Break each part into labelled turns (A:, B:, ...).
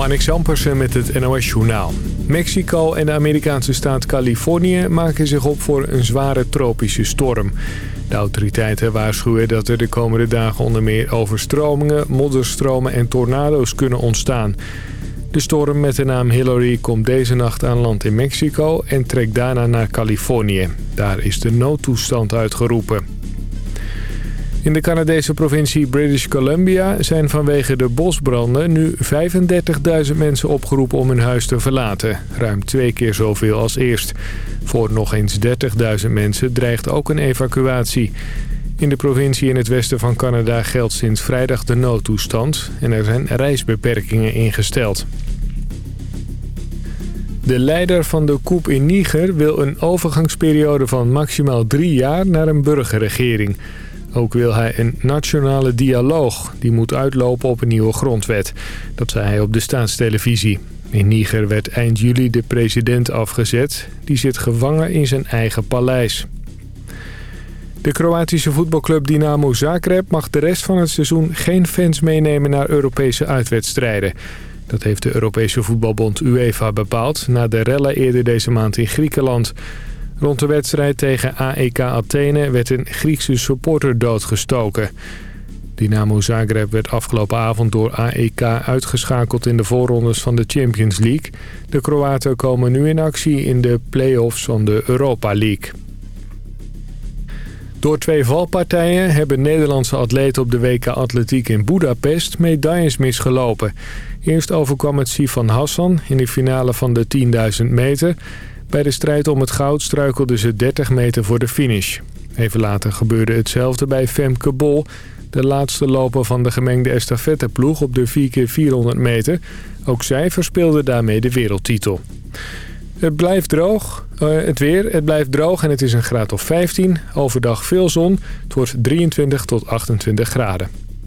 A: Marnix Ampersen met het NOS-journaal. Mexico en de Amerikaanse staat Californië maken zich op voor een zware tropische storm. De autoriteiten waarschuwen dat er de komende dagen onder meer overstromingen, modderstromen en tornado's kunnen ontstaan. De storm met de naam Hillary komt deze nacht aan land in Mexico en trekt daarna naar Californië. Daar is de noodtoestand uitgeroepen. In de Canadese provincie British Columbia zijn vanwege de bosbranden nu 35.000 mensen opgeroepen om hun huis te verlaten. Ruim twee keer zoveel als eerst. Voor nog eens 30.000 mensen dreigt ook een evacuatie. In de provincie in het westen van Canada geldt sinds vrijdag de noodtoestand en er zijn reisbeperkingen ingesteld. De leider van de coup in Niger wil een overgangsperiode van maximaal drie jaar naar een burgerregering. Ook wil hij een nationale dialoog. Die moet uitlopen op een nieuwe grondwet. Dat zei hij op de staatstelevisie. In Niger werd eind juli de president afgezet. Die zit gevangen in zijn eigen paleis. De Kroatische voetbalclub Dynamo Zagreb mag de rest van het seizoen geen fans meenemen naar Europese uitwedstrijden. Dat heeft de Europese voetbalbond UEFA bepaald na de rellen eerder deze maand in Griekenland. Rond de wedstrijd tegen AEK Athene werd een Griekse supporter doodgestoken. Dynamo Zagreb werd afgelopen avond door AEK uitgeschakeld in de voorrondes van de Champions League. De Kroaten komen nu in actie in de play-offs van de Europa League. Door twee valpartijen hebben Nederlandse atleten op de WK Atletiek in Budapest medailles misgelopen. Eerst overkwam het Sifan Hassan in de finale van de 10.000 meter... Bij de strijd om het goud struikelde ze 30 meter voor de finish. Even later gebeurde hetzelfde bij Femke Bol... de laatste loper van de gemengde estafetteploeg op de 4x400 meter. Ook zij verspeelde daarmee de wereldtitel. Het blijft droog. Uh, het weer, het blijft droog en het is een graad of 15. Overdag veel zon. Het wordt 23 tot 28 graden.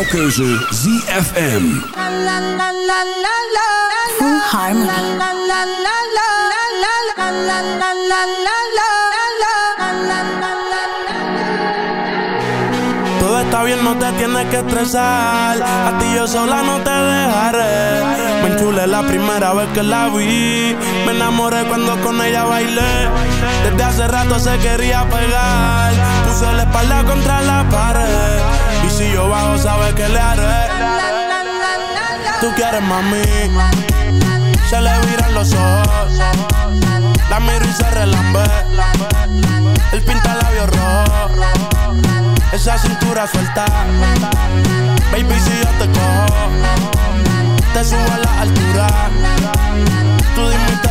B: Jouw keuze ZFM.
C: Full harmony.
D: Todo está bien, no te tienes que estresar. A ti yo sola no te dejaré. Me enchulé la primera vez que la vi. Me enamoré cuando con ella bailé. Desde hace rato se quería pegar. Puse la espalda contra la pared. Si yo bajo, sabes que le haré. Tú quieres mami. Se le viran los ojos. La miro y se relambe. El pinta labios rojo esa cintura suelta. Baby, si yo te cojo, te subo a la altura. Tú dime y te.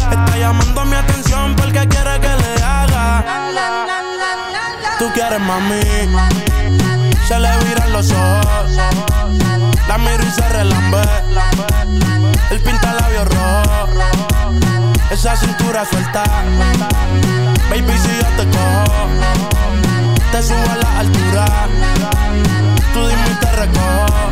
D: Está llamando mi atención porque quiere que le haga. Tú quieres mami. Se le viran los ojos. La miro y se relambe. El pinta labios rojo. Esa cintura suelta. Baby, si yo te cojo, te subo a la altura. Tú dime y te recojo.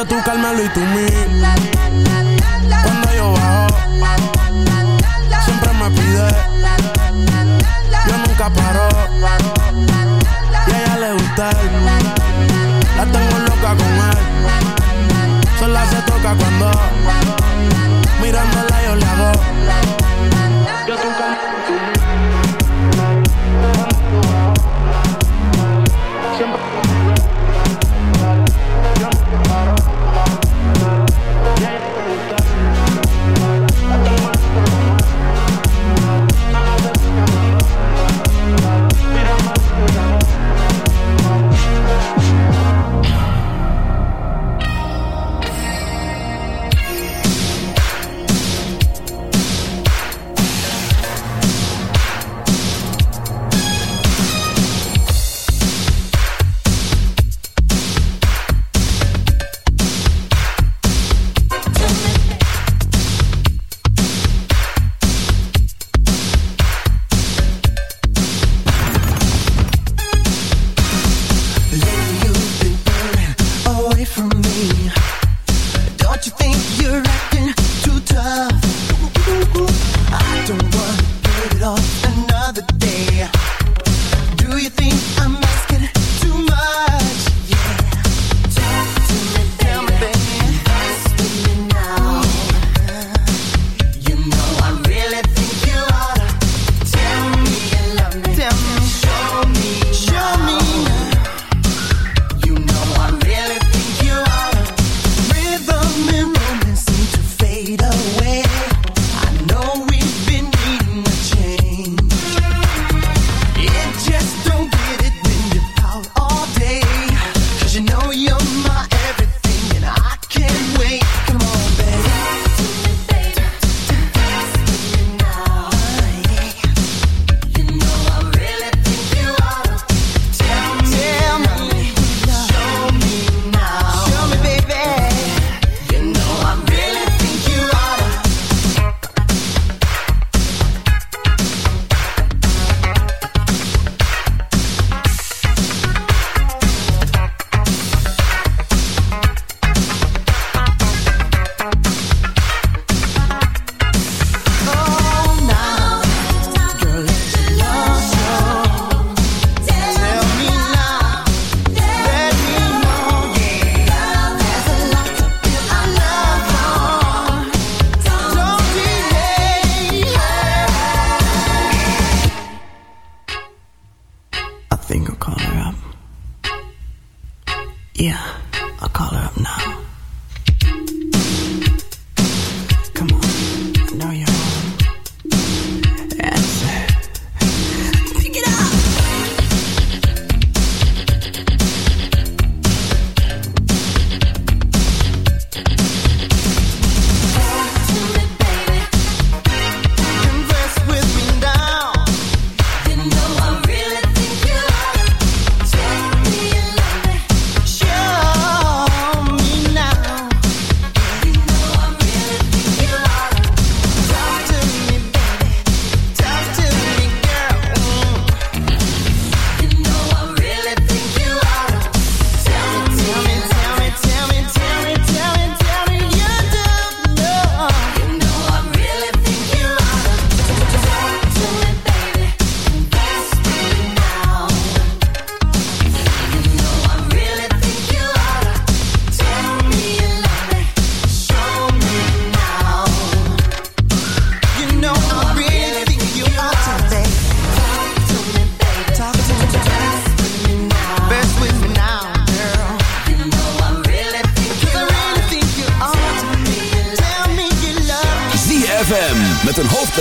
D: yo tú Carmelo y tú mí.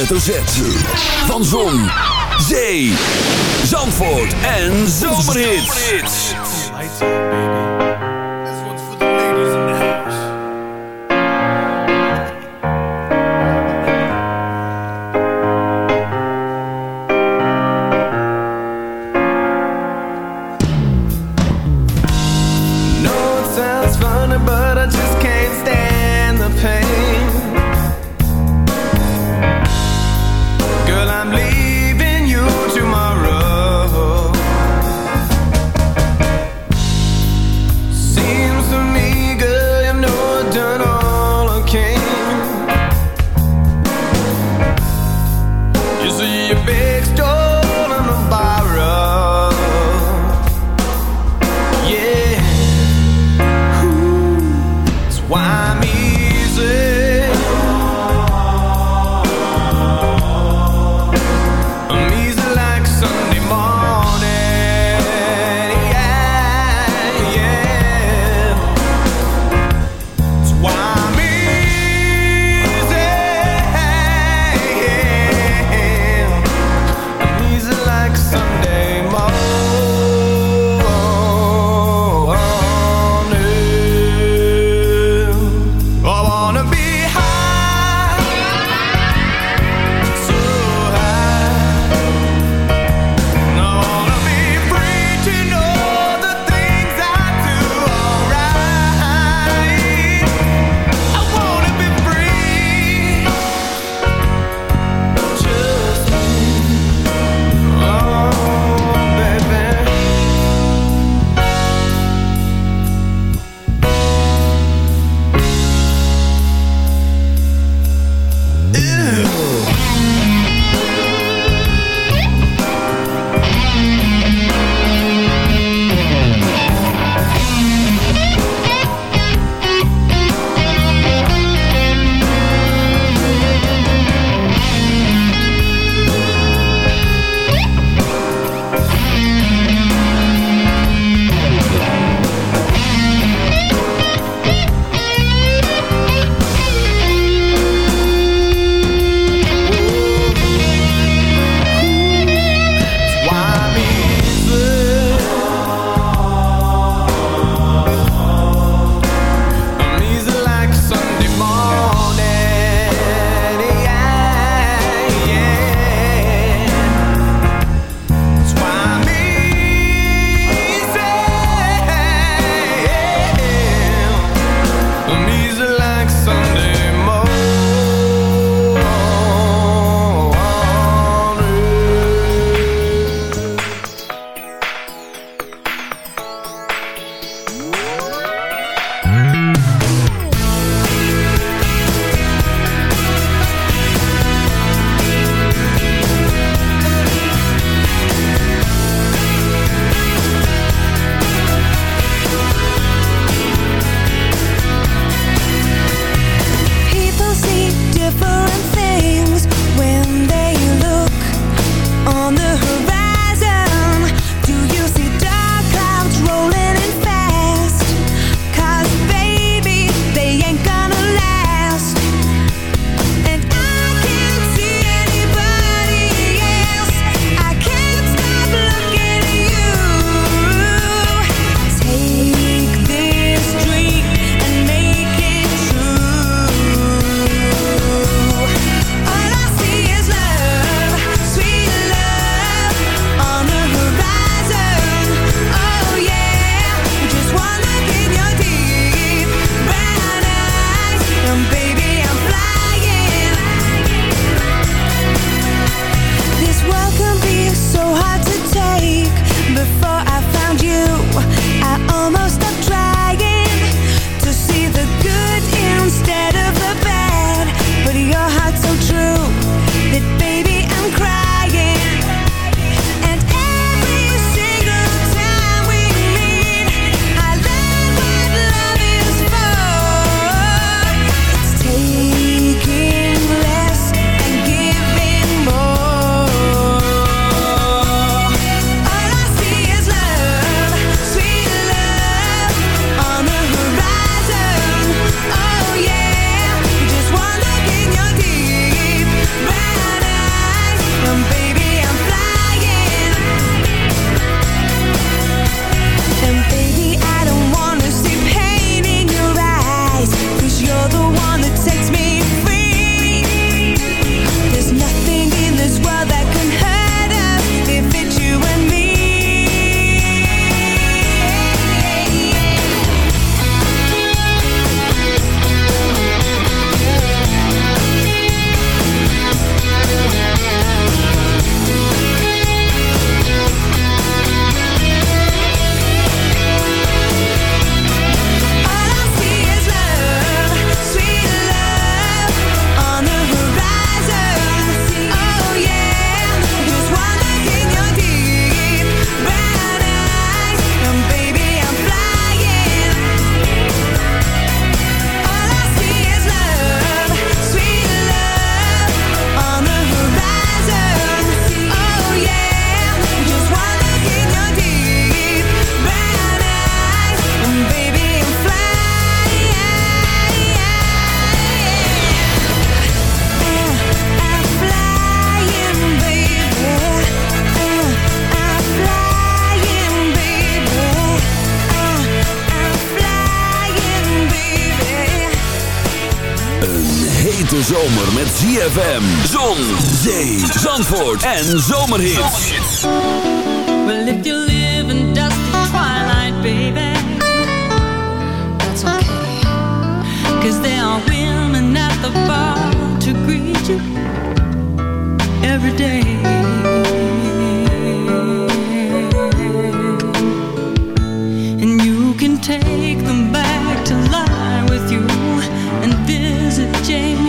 E: Van
B: ZFM, zon, zee, zandvoort en zomerhits.
F: Well, if you live in dusty twilight, baby, that's okay. Cause there are women at the bar to greet you every day. And you can take them back to lie with you and visit Jamie's room.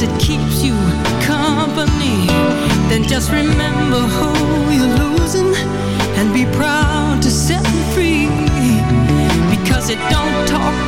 F: it keeps you company, then just remember who you're losing and be proud to set them free. Because it don't talk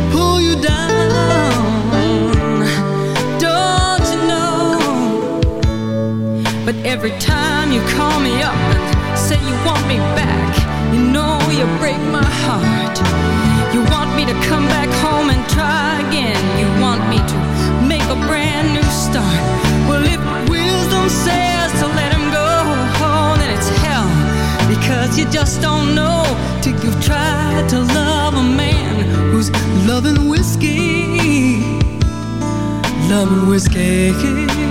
F: you. Don't you know? But every time you call me up and say you want me back, you know you break my heart. You want me to come back home and try again. You want me to make a brand new start. Well, if wisdom says to let him go, then it's hell. Because you just don't know till you've tried to love Loving whiskey.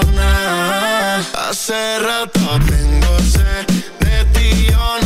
G: persona. Hace rato tengo sed de ti, yo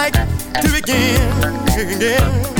C: like to begin.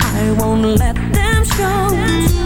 H: I won't let them show.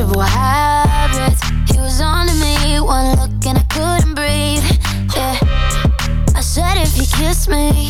I: Insatiable habits. He was on to me, one look and I couldn't breathe. Yeah, I said if he kissed me,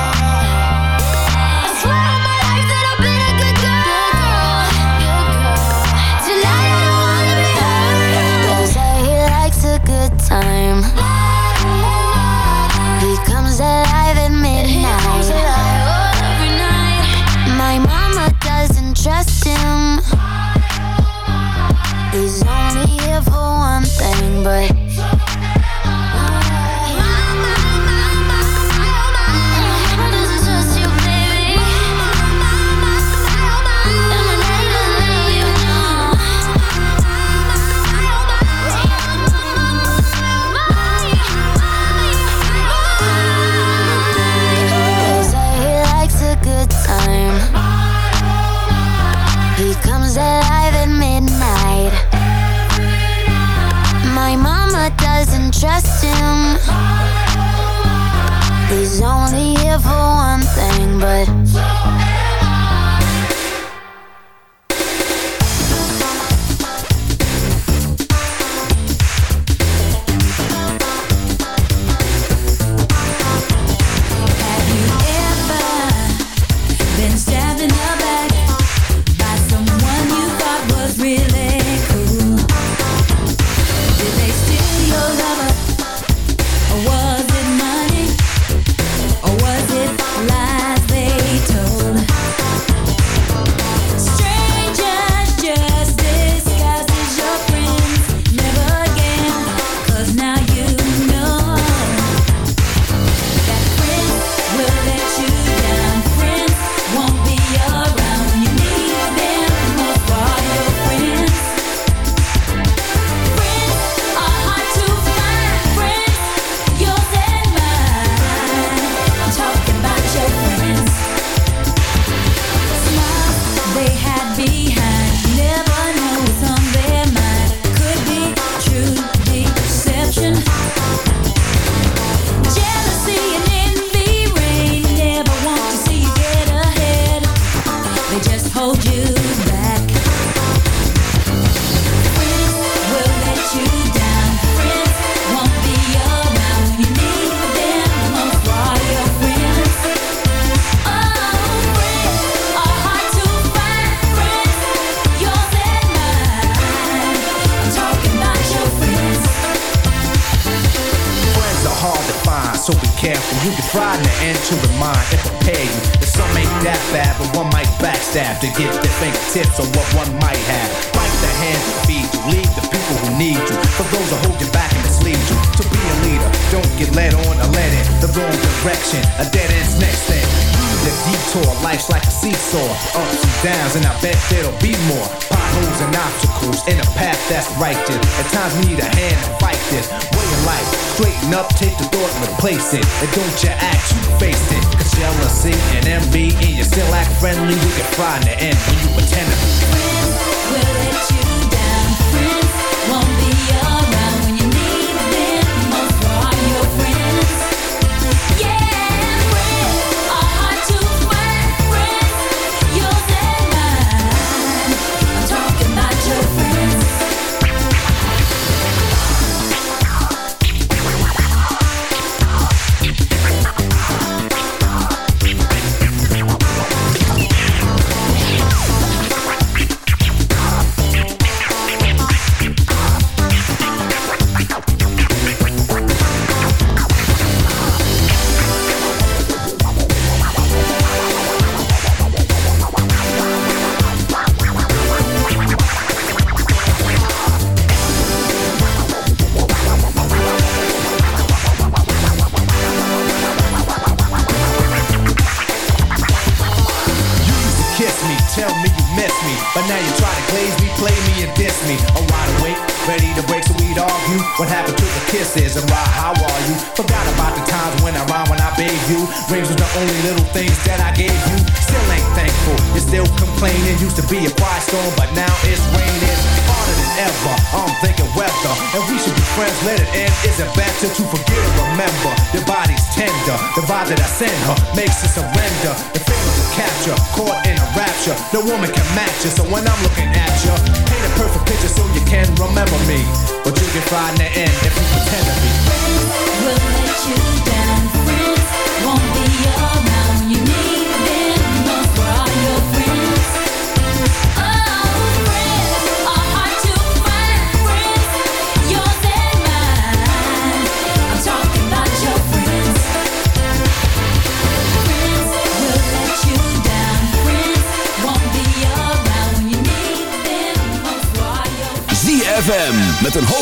J: woman can match you. So when I'm looking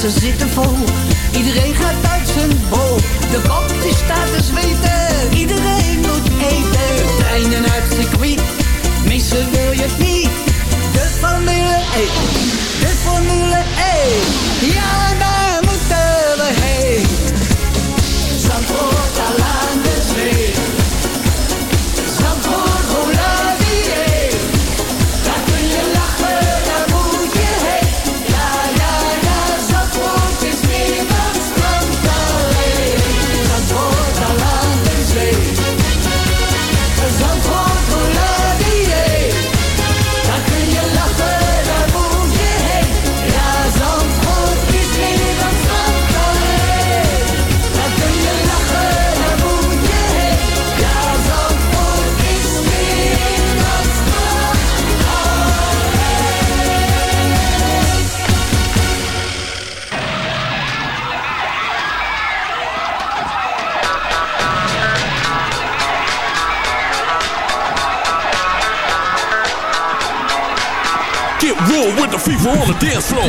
K: Ze zitten vol, iedereen gaat uit zijn bol. De kop die staat te zweten, iedereen moet eten. Treinen uit circuit, missen wil je niet. De Formule 1, de Formule 1, ja
C: nou. Fever on the dance floor.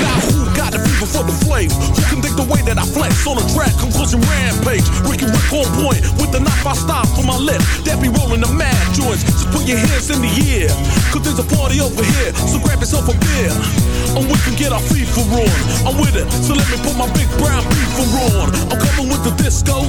C: Now who got the fever for the flame? Who can think the way that I flex on a track? Conclusion rampage. Ricky Rick on point with the knife I stop for my lip. That be rolling the mad joints. So put your hands in the air. Cause there's a party over here. So grab yourself a beer. And we can get our fever on. I'm with it. So let me put my big brown beaver on. I'm coming with the disco.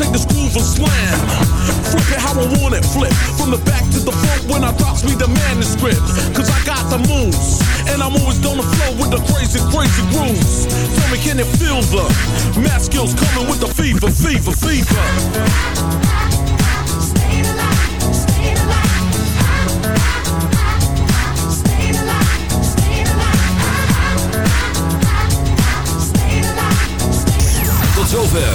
C: Take the groove and slam. Flip it how I want it. Flip from the back to the front when I drops me the manuscript. Cause I got the moves. And I'm always gonna flow with the crazy, crazy grooves. Tell me, can it feel the math skills coming with the fever, fever, fever?